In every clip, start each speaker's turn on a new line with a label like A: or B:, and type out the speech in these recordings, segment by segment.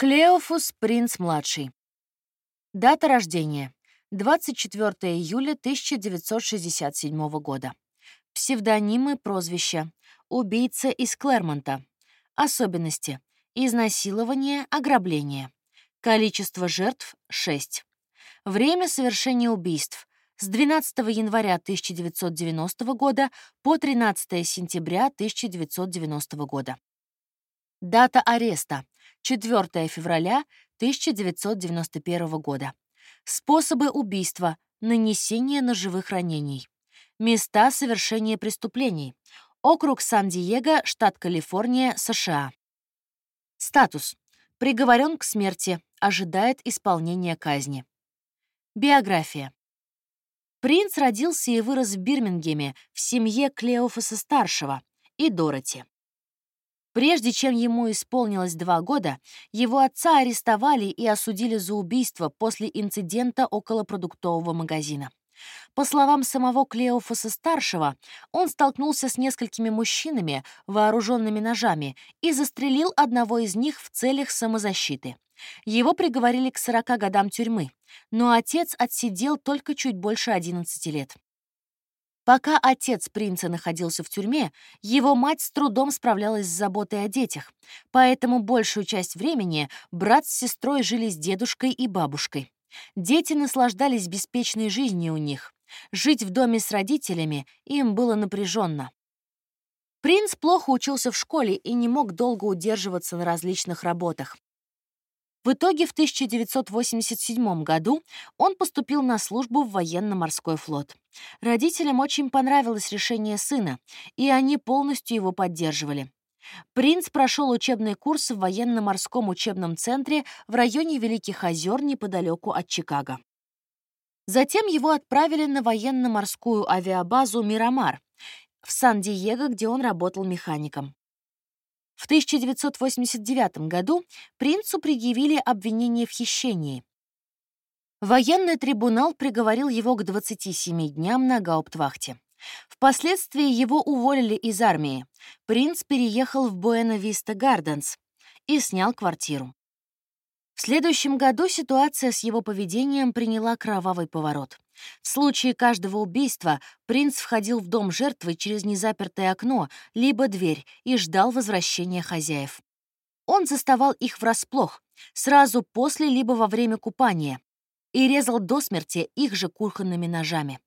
A: Клеофус Принц-младший. Дата рождения. 24 июля 1967 года. Псевдонимы, прозвища. Убийца из Клермонта. Особенности. Изнасилование, ограбление. Количество жертв — 6. Время совершения убийств с 12 января 1990 года по 13 сентября 1990 года. Дата ареста 4 февраля 1991 года. Способы убийства, нанесение ножевых ранений. Места совершения преступлений. Округ Сан-Диего, штат Калифорния, США. Статус. Приговорен к смерти, ожидает исполнения казни. Биография. Принц родился и вырос в Бирмингеме в семье Клеофаса-старшего и Дороти. Прежде чем ему исполнилось два года, его отца арестовали и осудили за убийство после инцидента около продуктового магазина. По словам самого Клеофаса-старшего, он столкнулся с несколькими мужчинами, вооруженными ножами, и застрелил одного из них в целях самозащиты. Его приговорили к 40 годам тюрьмы, но отец отсидел только чуть больше 11 лет. Пока отец принца находился в тюрьме, его мать с трудом справлялась с заботой о детях, поэтому большую часть времени брат с сестрой жили с дедушкой и бабушкой. Дети наслаждались беспечной жизнью у них. Жить в доме с родителями им было напряженно. Принц плохо учился в школе и не мог долго удерживаться на различных работах. В итоге в 1987 году он поступил на службу в военно-морской флот. Родителям очень понравилось решение сына, и они полностью его поддерживали. Принц прошел учебный курс в военно-морском учебном центре в районе Великих озер неподалеку от Чикаго. Затем его отправили на военно-морскую авиабазу «Мирамар» в Сан-Диего, где он работал механиком. В 1989 году принцу предъявили обвинение в хищении. Военный трибунал приговорил его к 27 дням на гауптвахте. Впоследствии его уволили из армии. Принц переехал в Буэна-Виста Гарденс и снял квартиру. Следующем году ситуация с его поведением приняла кровавый поворот. В случае каждого убийства принц входил в дом жертвы через незапертое окно либо дверь и ждал возвращения хозяев. Он заставал их врасплох, сразу после либо во время купания, и резал до смерти их же кухонными ножами.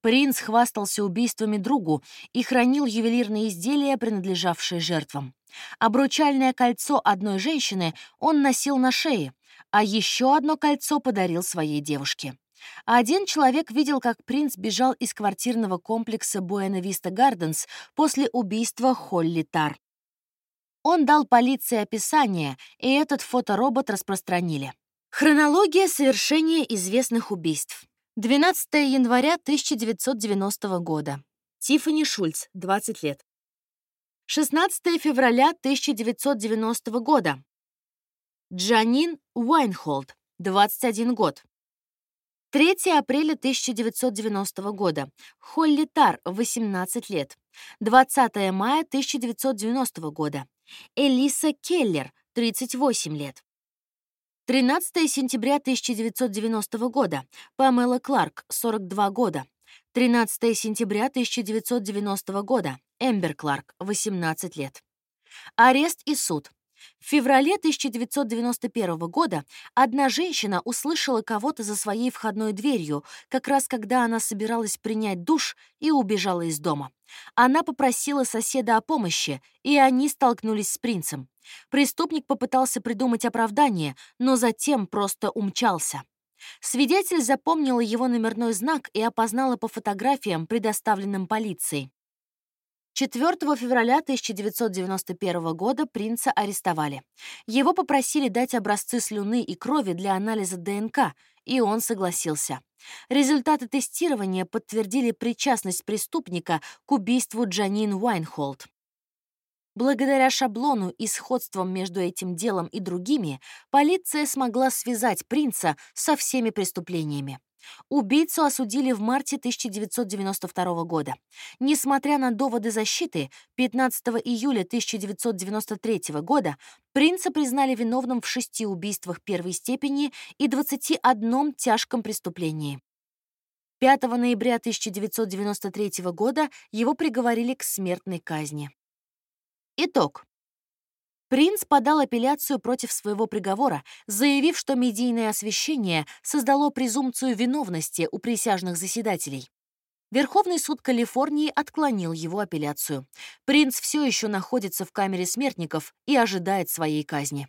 A: Принц хвастался убийствами другу и хранил ювелирные изделия, принадлежавшие жертвам. Обручальное кольцо одной женщины он носил на шее, а еще одно кольцо подарил своей девушке. Один человек видел, как принц бежал из квартирного комплекса Буэна-Виста Гарденс после убийства Холли Тар. Он дал полиции описание, и этот фоторобот распространили. Хронология совершения известных убийств. 12 января 1990 года. Тиффани Шульц, 20 лет. 16 февраля 1990 года. Джанин Уайнхолд, 21 год. 3 апреля 1990 года. Холли Тар, 18 лет. 20 мая 1990 года. Элиса Келлер, 38 лет. 13 сентября 1990 года. Памела Кларк, 42 года. 13 сентября 1990 года. Эмбер Кларк, 18 лет. Арест и суд. В феврале 1991 года одна женщина услышала кого-то за своей входной дверью, как раз когда она собиралась принять душ и убежала из дома. Она попросила соседа о помощи, и они столкнулись с принцем. Преступник попытался придумать оправдание, но затем просто умчался. Свидетель запомнила его номерной знак и опознала по фотографиям, предоставленным полицией. 4 февраля 1991 года принца арестовали. Его попросили дать образцы слюны и крови для анализа ДНК, и он согласился. Результаты тестирования подтвердили причастность преступника к убийству Джанин Уайнхолд. Благодаря шаблону и сходствам между этим делом и другими, полиция смогла связать принца со всеми преступлениями. Убийцу осудили в марте 1992 года. Несмотря на доводы защиты, 15 июля 1993 года принца признали виновным в шести убийствах первой степени и 21 тяжком преступлении. 5 ноября 1993 года его приговорили к смертной казни. Итог. Принц подал апелляцию против своего приговора, заявив, что медийное освещение создало презумпцию виновности у присяжных заседателей. Верховный суд Калифорнии отклонил его апелляцию. Принц все еще находится в камере смертников и ожидает своей казни.